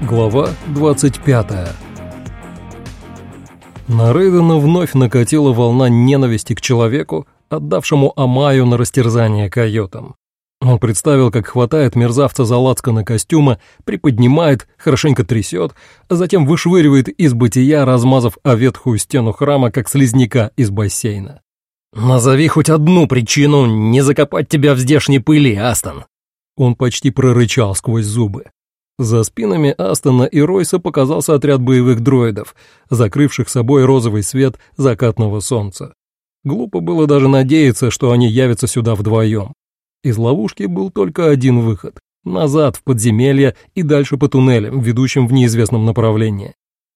Глава 25 На Рейдена вновь накатила волна ненависти к человеку, отдавшему Амаю на растерзание койотам. Он представил, как хватает мерзавца за лацканы костюма, приподнимает, хорошенько трясет, а затем вышвыривает из бытия, размазав о ветхую стену храма, как слизняка из бассейна. «Назови хоть одну причину не закопать тебя в здешней пыли, Астон!» Он почти прорычал сквозь зубы. За спинами Астона и Ройса показался отряд боевых дроидов, закрывших собой розовый свет закатного солнца. Глупо было даже надеяться, что они явятся сюда вдвоем. Из ловушки был только один выход — назад в подземелье и дальше по туннелям, ведущим в неизвестном направлении.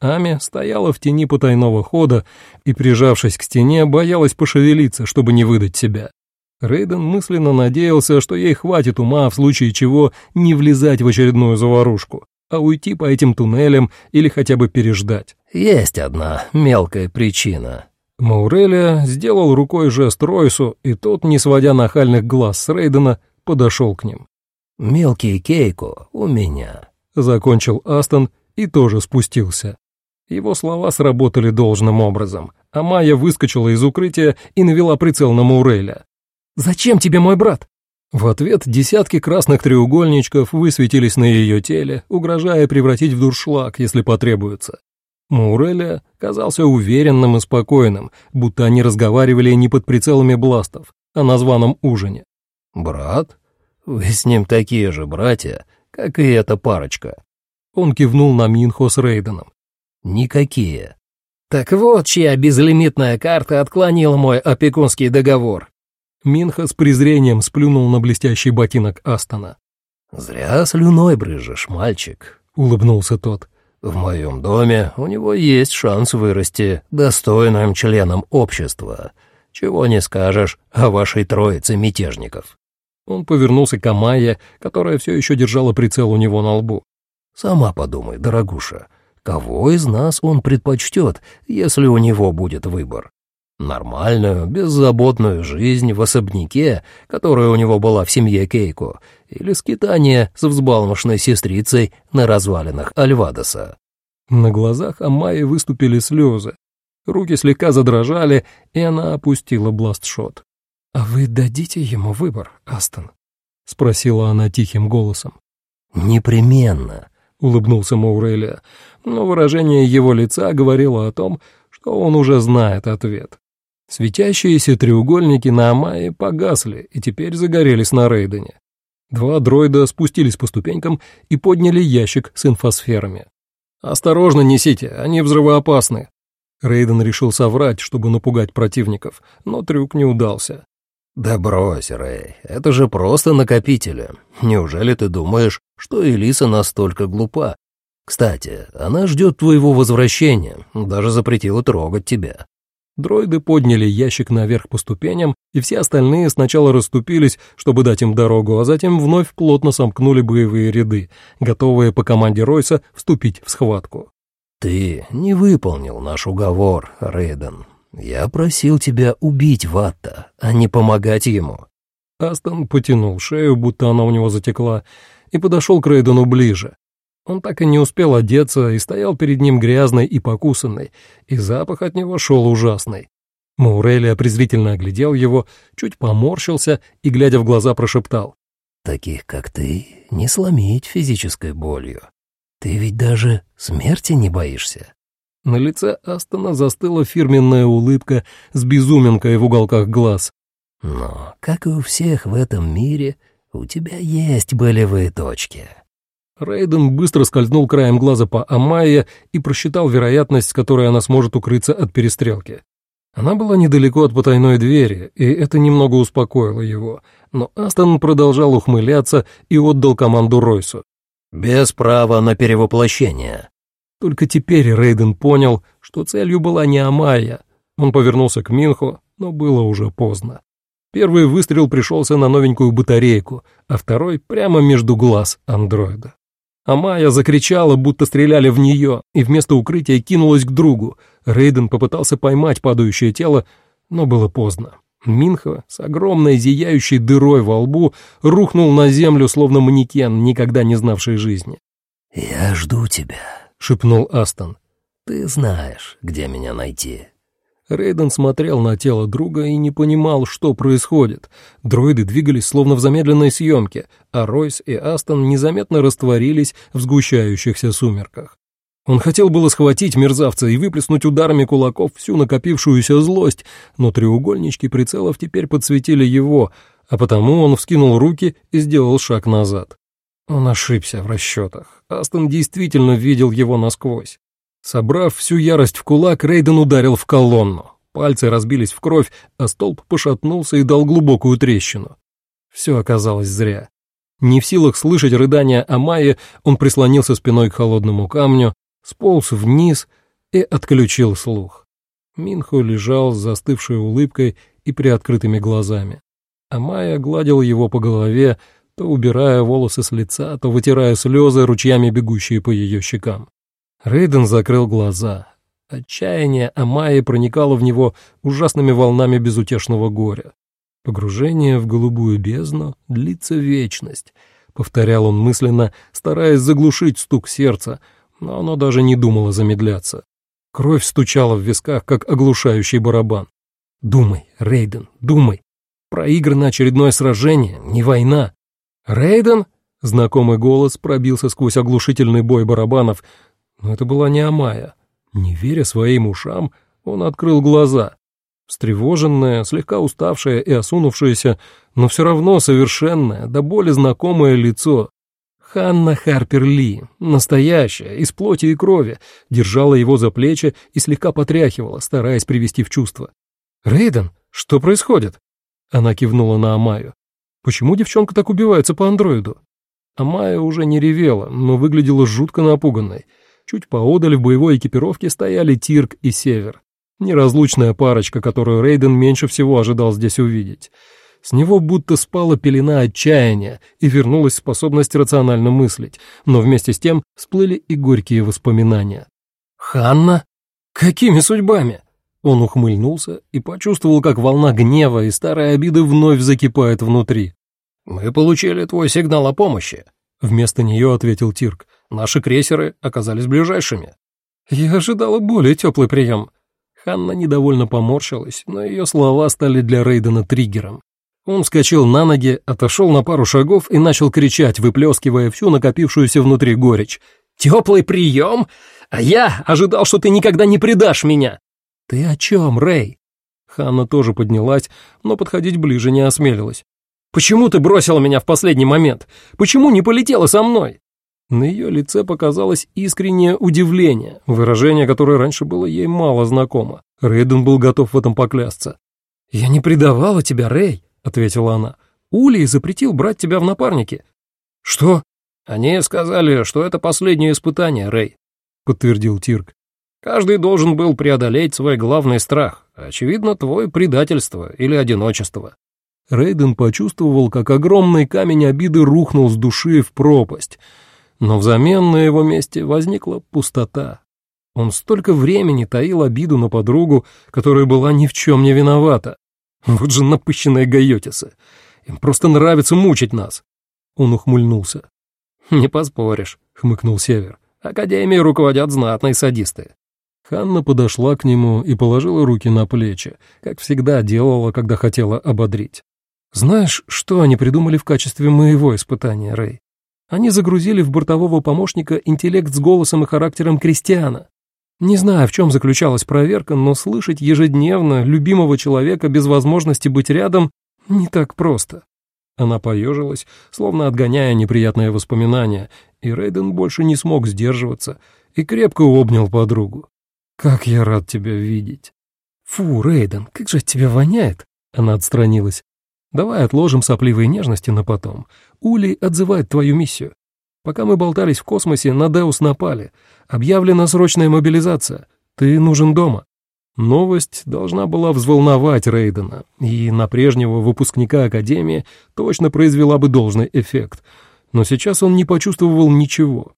Ами стояла в тени потайного хода и, прижавшись к стене, боялась пошевелиться, чтобы не выдать себя. Рейден мысленно надеялся, что ей хватит ума в случае чего не влезать в очередную заварушку, а уйти по этим туннелям или хотя бы переждать. «Есть одна мелкая причина». Маурелия сделал рукой жест Ройсу, и тот, не сводя нахальных глаз с Рейдена, подошел к ним. «Мелкий Кейко у меня», — закончил Астон и тоже спустился. Его слова сработали должным образом, а Майя выскочила из укрытия и навела прицел на Мауреля. «Зачем тебе мой брат?» В ответ десятки красных треугольничков высветились на ее теле, угрожая превратить в дуршлаг, если потребуется. Мауреля казался уверенным и спокойным, будто они разговаривали не под прицелами бластов, а на званом ужине. «Брат? Вы с ним такие же братья, как и эта парочка». Он кивнул на Минхо с Рейденом. «Никакие». «Так вот, чья безлимитная карта отклонила мой опекунский договор», Минха с презрением сплюнул на блестящий ботинок Астона. «Зря слюной брыжешь, мальчик», — улыбнулся тот. «В моем доме у него есть шанс вырасти достойным членом общества. Чего не скажешь о вашей троице мятежников». Он повернулся к Амайе, которая все еще держала прицел у него на лбу. «Сама подумай, дорогуша, кого из нас он предпочтет, если у него будет выбор? Нормальную, беззаботную жизнь в особняке, которая у него была в семье Кейко, или скитание с взбалмошной сестрицей на развалинах Альвадоса. На глазах Амайи выступили слезы. Руки слегка задрожали, и она опустила бластшот. «А вы дадите ему выбор, Астон?» — спросила она тихим голосом. «Непременно», — улыбнулся Маурелия, но выражение его лица говорило о том, что он уже знает ответ. Светящиеся треугольники на Амае погасли и теперь загорелись на Рейдене. Два дроида спустились по ступенькам и подняли ящик с инфосферами. «Осторожно несите, они взрывоопасны». Рейден решил соврать, чтобы напугать противников, но трюк не удался. «Да брось, Рэй, это же просто накопители. Неужели ты думаешь, что Элиса настолько глупа? Кстати, она ждет твоего возвращения, даже запретила трогать тебя. Дроиды подняли ящик наверх по ступеням, и все остальные сначала расступились, чтобы дать им дорогу, а затем вновь плотно сомкнули боевые ряды, готовые по команде Ройса вступить в схватку. «Ты не выполнил наш уговор, Рейден. Я просил тебя убить Ватта, а не помогать ему». Астон потянул шею, будто она у него затекла, и подошел к Рейдену ближе. Он так и не успел одеться и стоял перед ним грязный и покусанный, и запах от него шел ужасный. Маурелия презрительно оглядел его, чуть поморщился и, глядя в глаза, прошептал. «Таких, как ты, не сломить физической болью. Ты ведь даже смерти не боишься». На лице Астона застыла фирменная улыбка с безуминкой в уголках глаз. «Но, как и у всех в этом мире, у тебя есть болевые точки». Рейден быстро скользнул краем глаза по Амайе и просчитал вероятность, с которой она сможет укрыться от перестрелки. Она была недалеко от потайной двери, и это немного успокоило его, но Астон продолжал ухмыляться и отдал команду Ройсу. «Без права на перевоплощение». Только теперь Рейден понял, что целью была не Амайя. Он повернулся к Минху, но было уже поздно. Первый выстрел пришелся на новенькую батарейку, а второй прямо между глаз андроида. А Майя закричала, будто стреляли в нее, и вместо укрытия кинулась к другу. Рейден попытался поймать падающее тело, но было поздно. Минха с огромной зияющей дырой во лбу рухнул на землю, словно манекен, никогда не знавший жизни. «Я жду тебя», — шепнул Астон. «Ты знаешь, где меня найти». Рейден смотрел на тело друга и не понимал, что происходит. Дроиды двигались словно в замедленной съемке, а Ройс и Астон незаметно растворились в сгущающихся сумерках. Он хотел было схватить мерзавца и выплеснуть ударами кулаков всю накопившуюся злость, но треугольнички прицелов теперь подсветили его, а потому он вскинул руки и сделал шаг назад. Он ошибся в расчетах. Астон действительно видел его насквозь. Собрав всю ярость в кулак, Рейден ударил в колонну. Пальцы разбились в кровь, а столб пошатнулся и дал глубокую трещину. Все оказалось зря. Не в силах слышать рыдания Амайи, он прислонился спиной к холодному камню, сполз вниз и отключил слух. Минхо лежал с застывшей улыбкой и приоткрытыми глазами. А Майя гладил его по голове, то убирая волосы с лица, то вытирая слезы, ручьями бегущие по ее щекам. Рейден закрыл глаза. Отчаяние Амайи проникало в него ужасными волнами безутешного горя. Погружение в голубую бездну длится вечность, повторял он мысленно, стараясь заглушить стук сердца, но оно даже не думало замедляться. Кровь стучала в висках, как оглушающий барабан. «Думай, Рейден, думай. Проиграно очередное сражение, не война». «Рейден?» — знакомый голос пробился сквозь оглушительный бой барабанов, но это была не Амая. Не веря своим ушам, он открыл глаза. Встревоженное, слегка уставшее и осунувшееся, но все равно совершенное, до боли знакомое лицо. Ханна Харпер Ли, настоящая, из плоти и крови, держала его за плечи и слегка потряхивала, стараясь привести в чувство. «Рейден, что происходит?» Она кивнула на Амаю. «Почему девчонка так убивается по андроиду?» Амая уже не ревела, но выглядела жутко напуганной. Чуть поодаль в боевой экипировке стояли Тирк и Север. Неразлучная парочка, которую Рейден меньше всего ожидал здесь увидеть. С него будто спала пелена отчаяния и вернулась способность рационально мыслить, но вместе с тем всплыли и горькие воспоминания. «Ханна? Какими судьбами?» Он ухмыльнулся и почувствовал, как волна гнева и старой обиды вновь закипает внутри. «Мы получили твой сигнал о помощи», — вместо нее ответил Тирк. «Наши крейсеры оказались ближайшими». «Я ожидала более теплый прием». Ханна недовольно поморщилась, но ее слова стали для Рейдена триггером. Он вскочил на ноги, отошел на пару шагов и начал кричать, выплескивая всю накопившуюся внутри горечь. «Теплый прием? А я ожидал, что ты никогда не предашь меня!» «Ты о чем, Рэй?» Ханна тоже поднялась, но подходить ближе не осмелилась. «Почему ты бросила меня в последний момент? Почему не полетела со мной?» На ее лице показалось искреннее удивление, выражение, которое раньше было ей мало знакомо. Рейден был готов в этом поклясться. «Я не предавала тебя, Рэй. — ответила она. «Улей запретил брать тебя в напарники». «Что?» «Они сказали, что это последнее испытание, Рэй», — подтвердил Тирк. «Каждый должен был преодолеть свой главный страх, очевидно, твой предательство или одиночество». Рейден почувствовал, как огромный камень обиды рухнул с души в пропасть, но взамен на его месте возникла пустота. Он столько времени таил обиду на подругу, которая была ни в чем не виновата. Вот же напыщенные гайотисы. Им просто нравится мучить нас. Он ухмыльнулся. «Не поспоришь», — хмыкнул Север. «Академией руководят знатные садисты». Ханна подошла к нему и положила руки на плечи, как всегда делала, когда хотела ободрить. «Знаешь, что они придумали в качестве моего испытания, Рэй? Они загрузили в бортового помощника интеллект с голосом и характером крестьяна. Не знаю, в чем заключалась проверка, но слышать ежедневно любимого человека без возможности быть рядом не так просто. Она поежилась, словно отгоняя неприятные воспоминания, и Рейден больше не смог сдерживаться и крепко обнял подругу. «Как я рад тебя видеть!» «Фу, Рейден, как же от тебя воняет!» Она отстранилась. «Давай отложим сопливые нежности на потом. Ули отзывает твою миссию. Пока мы болтались в космосе, на Деус напали. Объявлена срочная мобилизация. Ты нужен дома». Новость должна была взволновать Рейдена, и на прежнего выпускника Академии точно произвела бы должный эффект. Но сейчас он не почувствовал ничего.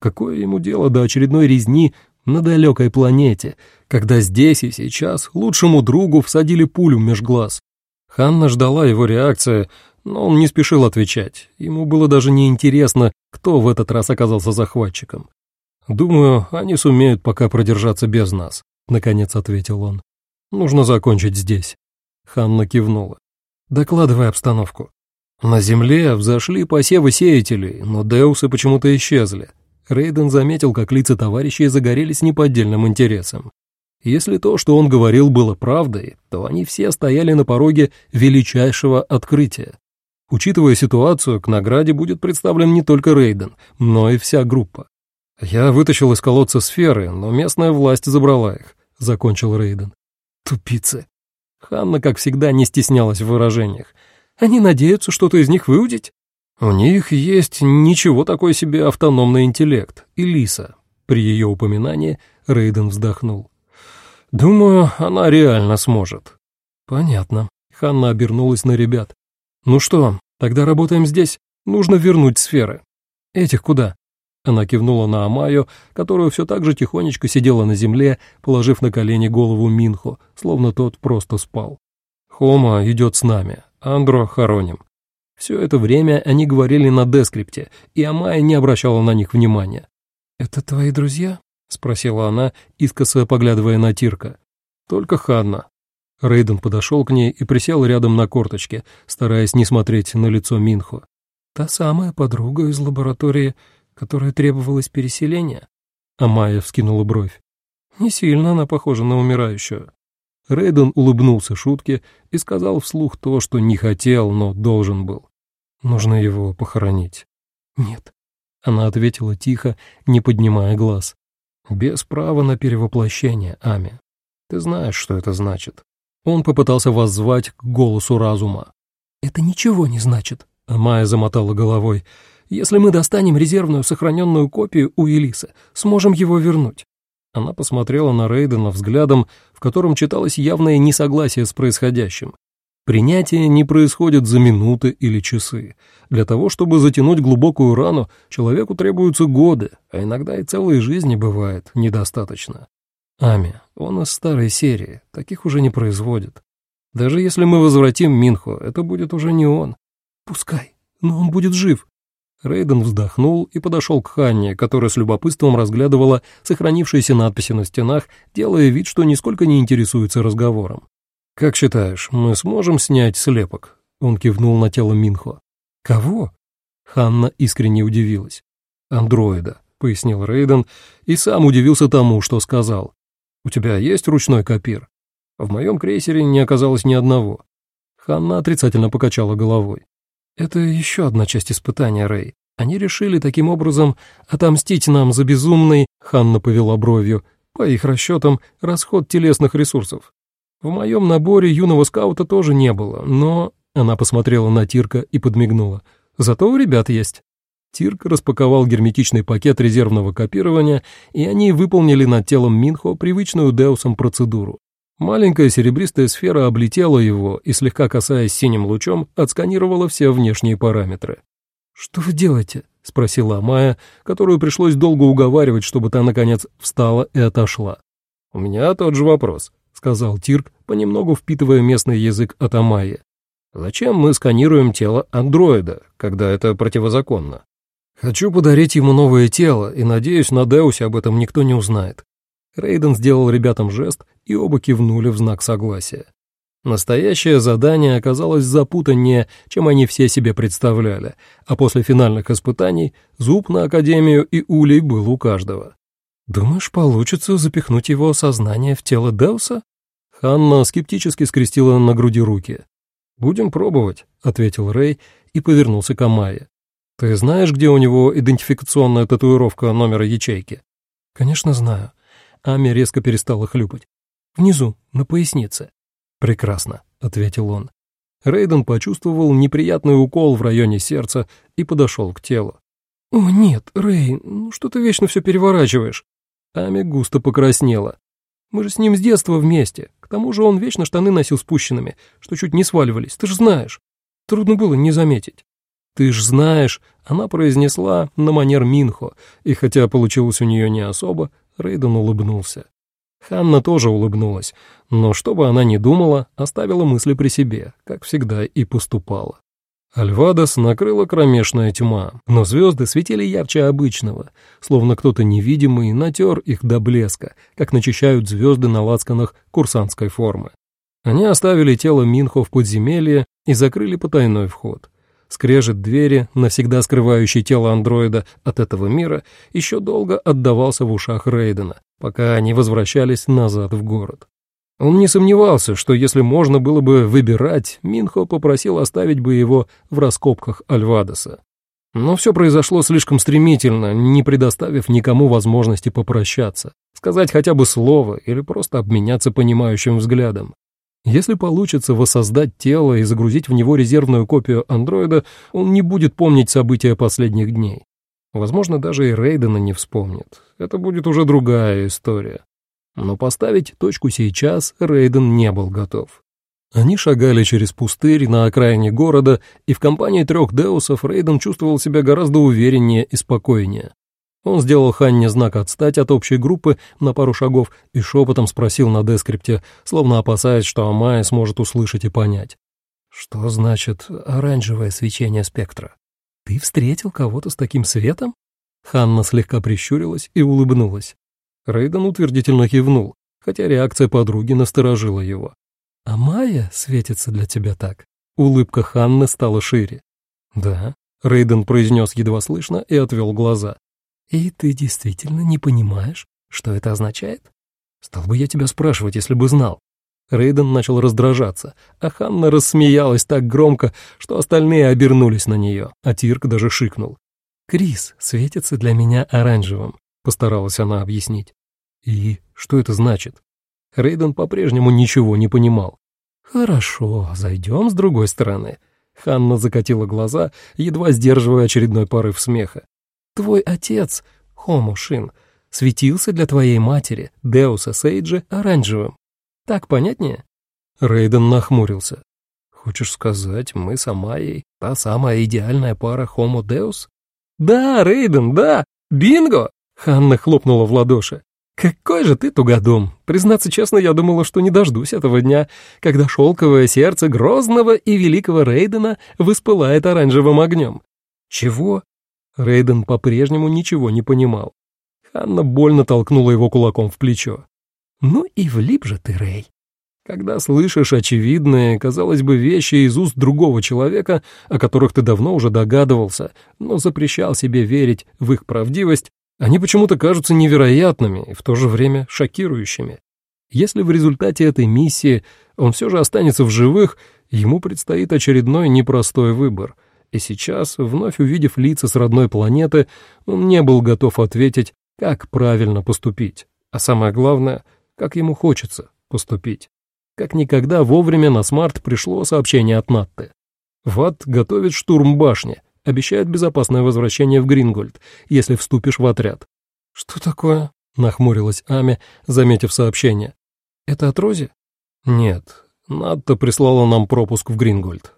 Какое ему дело до очередной резни на далекой планете, когда здесь и сейчас лучшему другу всадили пулю меж глаз? Ханна ждала его реакции, но он не спешил отвечать. Ему было даже неинтересно, кто в этот раз оказался захватчиком. «Думаю, они сумеют пока продержаться без нас», — наконец ответил он. «Нужно закончить здесь». Ханна кивнула. «Докладывай обстановку». На земле взошли посевы сеятелей, но деусы почему-то исчезли. Рейден заметил, как лица товарищей загорелись неподдельным интересом. Если то, что он говорил, было правдой, то они все стояли на пороге величайшего открытия. Учитывая ситуацию, к награде будет представлен не только Рейден, но и вся группа. «Я вытащил из колодца сферы, но местная власть забрала их», — закончил Рейден. «Тупицы». Ханна, как всегда, не стеснялась в выражениях. «Они надеются что-то из них выудить?» «У них есть ничего такой себе автономный интеллект, Элиса». При ее упоминании Рейден вздохнул. «Думаю, она реально сможет». «Понятно». Ханна обернулась на ребят. «Ну что, тогда работаем здесь. Нужно вернуть сферы». «Этих куда?» Она кивнула на Амаю, которая все так же тихонечко сидела на земле, положив на колени голову Минху, словно тот просто спал. «Хома идет с нами, Андро хороним». Все это время они говорили на дескрипте, и Амая не обращала на них внимания. «Это твои друзья?» — спросила она, искоса поглядывая на Тирка. «Только Ханна». Рейден подошел к ней и присел рядом на корточке, стараясь не смотреть на лицо Минхо. «Та самая подруга из лаборатории, которая требовалась переселения?» Амая вскинула бровь. «Не сильно она похожа на умирающую». Рейден улыбнулся шутке и сказал вслух то, что не хотел, но должен был. «Нужно его похоронить». «Нет», — она ответила тихо, не поднимая глаз. «Без права на перевоплощение, Ами. Ты знаешь, что это значит». Он попытался воззвать к голосу разума. «Это ничего не значит», — Майя замотала головой. «Если мы достанем резервную сохраненную копию у Элисы, сможем его вернуть». Она посмотрела на Рейдена взглядом, в котором читалось явное несогласие с происходящим. Принятие не происходит за минуты или часы. Для того, чтобы затянуть глубокую рану, человеку требуются годы, а иногда и целые жизни бывает недостаточно. Ами, он из старой серии, таких уже не производят. Даже если мы возвратим Минхо, это будет уже не он. Пускай, но он будет жив. Рейден вздохнул и подошел к Ханне, которая с любопытством разглядывала сохранившиеся надписи на стенах, делая вид, что нисколько не интересуется разговором. «Как считаешь, мы сможем снять слепок?» Он кивнул на тело Минхо. «Кого?» Ханна искренне удивилась. «Андроида», — пояснил Рейден, и сам удивился тому, что сказал. «У тебя есть ручной копир?» В моем крейсере не оказалось ни одного. Ханна отрицательно покачала головой. Это еще одна часть испытания, Рэй. Они решили таким образом отомстить нам за безумный, Ханна повела бровью, по их расчетам, расход телесных ресурсов. В моем наборе юного скаута тоже не было, но... Она посмотрела на Тирка и подмигнула. Зато у ребят есть. Тирк распаковал герметичный пакет резервного копирования, и они выполнили над телом Минхо привычную Деусом процедуру. Маленькая серебристая сфера облетела его и, слегка касаясь синим лучом, отсканировала все внешние параметры. «Что вы делаете?» — спросила Майя, которую пришлось долго уговаривать, чтобы та, наконец, встала и отошла. «У меня тот же вопрос», — сказал Тирк, понемногу впитывая местный язык от Амайи. «Зачем мы сканируем тело андроида, когда это противозаконно?» «Хочу подарить ему новое тело, и надеюсь, на Деусе об этом никто не узнает. Рейден сделал ребятам жест, и оба кивнули в знак согласия. Настоящее задание оказалось запутаннее, чем они все себе представляли, а после финальных испытаний зуб на Академию и улей был у каждого. «Думаешь, получится запихнуть его сознание в тело Деуса?» Ханна скептически скрестила на груди руки. «Будем пробовать», — ответил Рэй и повернулся к Амайе. «Ты знаешь, где у него идентификационная татуировка номера ячейки?» «Конечно, знаю. Ами резко перестала хлюпать. «Внизу, на пояснице». «Прекрасно», — ответил он. Рейден почувствовал неприятный укол в районе сердца и подошел к телу. «О, нет, Рей, ну что ты вечно все переворачиваешь?» Ами густо покраснела. «Мы же с ним с детства вместе. К тому же он вечно штаны носил спущенными, что чуть не сваливались, ты ж знаешь. Трудно было не заметить». «Ты ж знаешь», — она произнесла на манер Минхо, и хотя получилось у нее не особо, Рейден улыбнулся. Ханна тоже улыбнулась, но что бы она ни думала, оставила мысли при себе, как всегда и поступала. Альвадос накрыла кромешная тьма, но звезды светили ярче обычного, словно кто-то невидимый натер их до блеска, как начищают звезды на лацканах курсантской формы. Они оставили тело Минхо в подземелье и закрыли потайной вход. Скрежет двери, навсегда скрывающий тело андроида от этого мира, еще долго отдавался в ушах Рейдена, пока они возвращались назад в город. Он не сомневался, что если можно было бы выбирать, Минхо попросил оставить бы его в раскопках Альвадоса. Но все произошло слишком стремительно, не предоставив никому возможности попрощаться, сказать хотя бы слово или просто обменяться понимающим взглядом. Если получится воссоздать тело и загрузить в него резервную копию андроида, он не будет помнить события последних дней. Возможно, даже и Рейдена не вспомнит. Это будет уже другая история. Но поставить точку сейчас Рейден не был готов. Они шагали через пустырь на окраине города, и в компании трех деусов Рейден чувствовал себя гораздо увереннее и спокойнее. Он сделал Ханне знак отстать от общей группы на пару шагов и шепотом спросил на дескрипте, словно опасаясь, что Амая сможет услышать и понять. «Что значит оранжевое свечение спектра? Ты встретил кого-то с таким светом?» Ханна слегка прищурилась и улыбнулась. Рейден утвердительно кивнул, хотя реакция подруги насторожила его. «А Майя светится для тебя так?» Улыбка Ханны стала шире. «Да», — Рейден произнес едва слышно и отвел глаза. «И ты действительно не понимаешь, что это означает?» «Стал бы я тебя спрашивать, если бы знал». Рейден начал раздражаться, а Ханна рассмеялась так громко, что остальные обернулись на нее, а Тирк даже шикнул. «Крис светится для меня оранжевым постаралась она объяснить. И что это значит? Рейден по-прежнему ничего не понимал. Хорошо, зайдем с другой стороны. Ханна закатила глаза, едва сдерживая очередной порыв смеха. Твой отец, Хомо Шин, светился для твоей матери, Деуса Сейджи, оранжевым. Так понятнее? Рейден нахмурился. Хочешь сказать, мы с Амайей та самая идеальная пара Deus? Да, Рейден, да! Бинго! Ханна хлопнула в ладоши. «Какой же ты тугодум! Признаться честно, я думала, что не дождусь этого дня, когда шелковое сердце грозного и великого Рейдена воспылает оранжевым огнем». «Чего?» Рейден по-прежнему ничего не понимал. Ханна больно толкнула его кулаком в плечо. «Ну и влип же ты, Рей!» Когда слышишь очевидные, казалось бы, вещи из уст другого человека, о которых ты давно уже догадывался, но запрещал себе верить в их правдивость, они почему-то кажутся невероятными и в то же время шокирующими. Если в результате этой миссии он все же останется в живых, ему предстоит очередной непростой выбор. И сейчас, вновь увидев лица с родной планеты, он не был готов ответить, как правильно поступить. А самое главное, как ему хочется поступить. Как никогда вовремя на смарт пришло сообщение от Натты. Ват готовит штурм башни, Обещают безопасное возвращение в Грингольд, если вступишь в отряд». «Что такое?» — нахмурилась Ами, заметив сообщение. «Это от Рози?» «Нет, Надто прислала нам пропуск в Грингольд.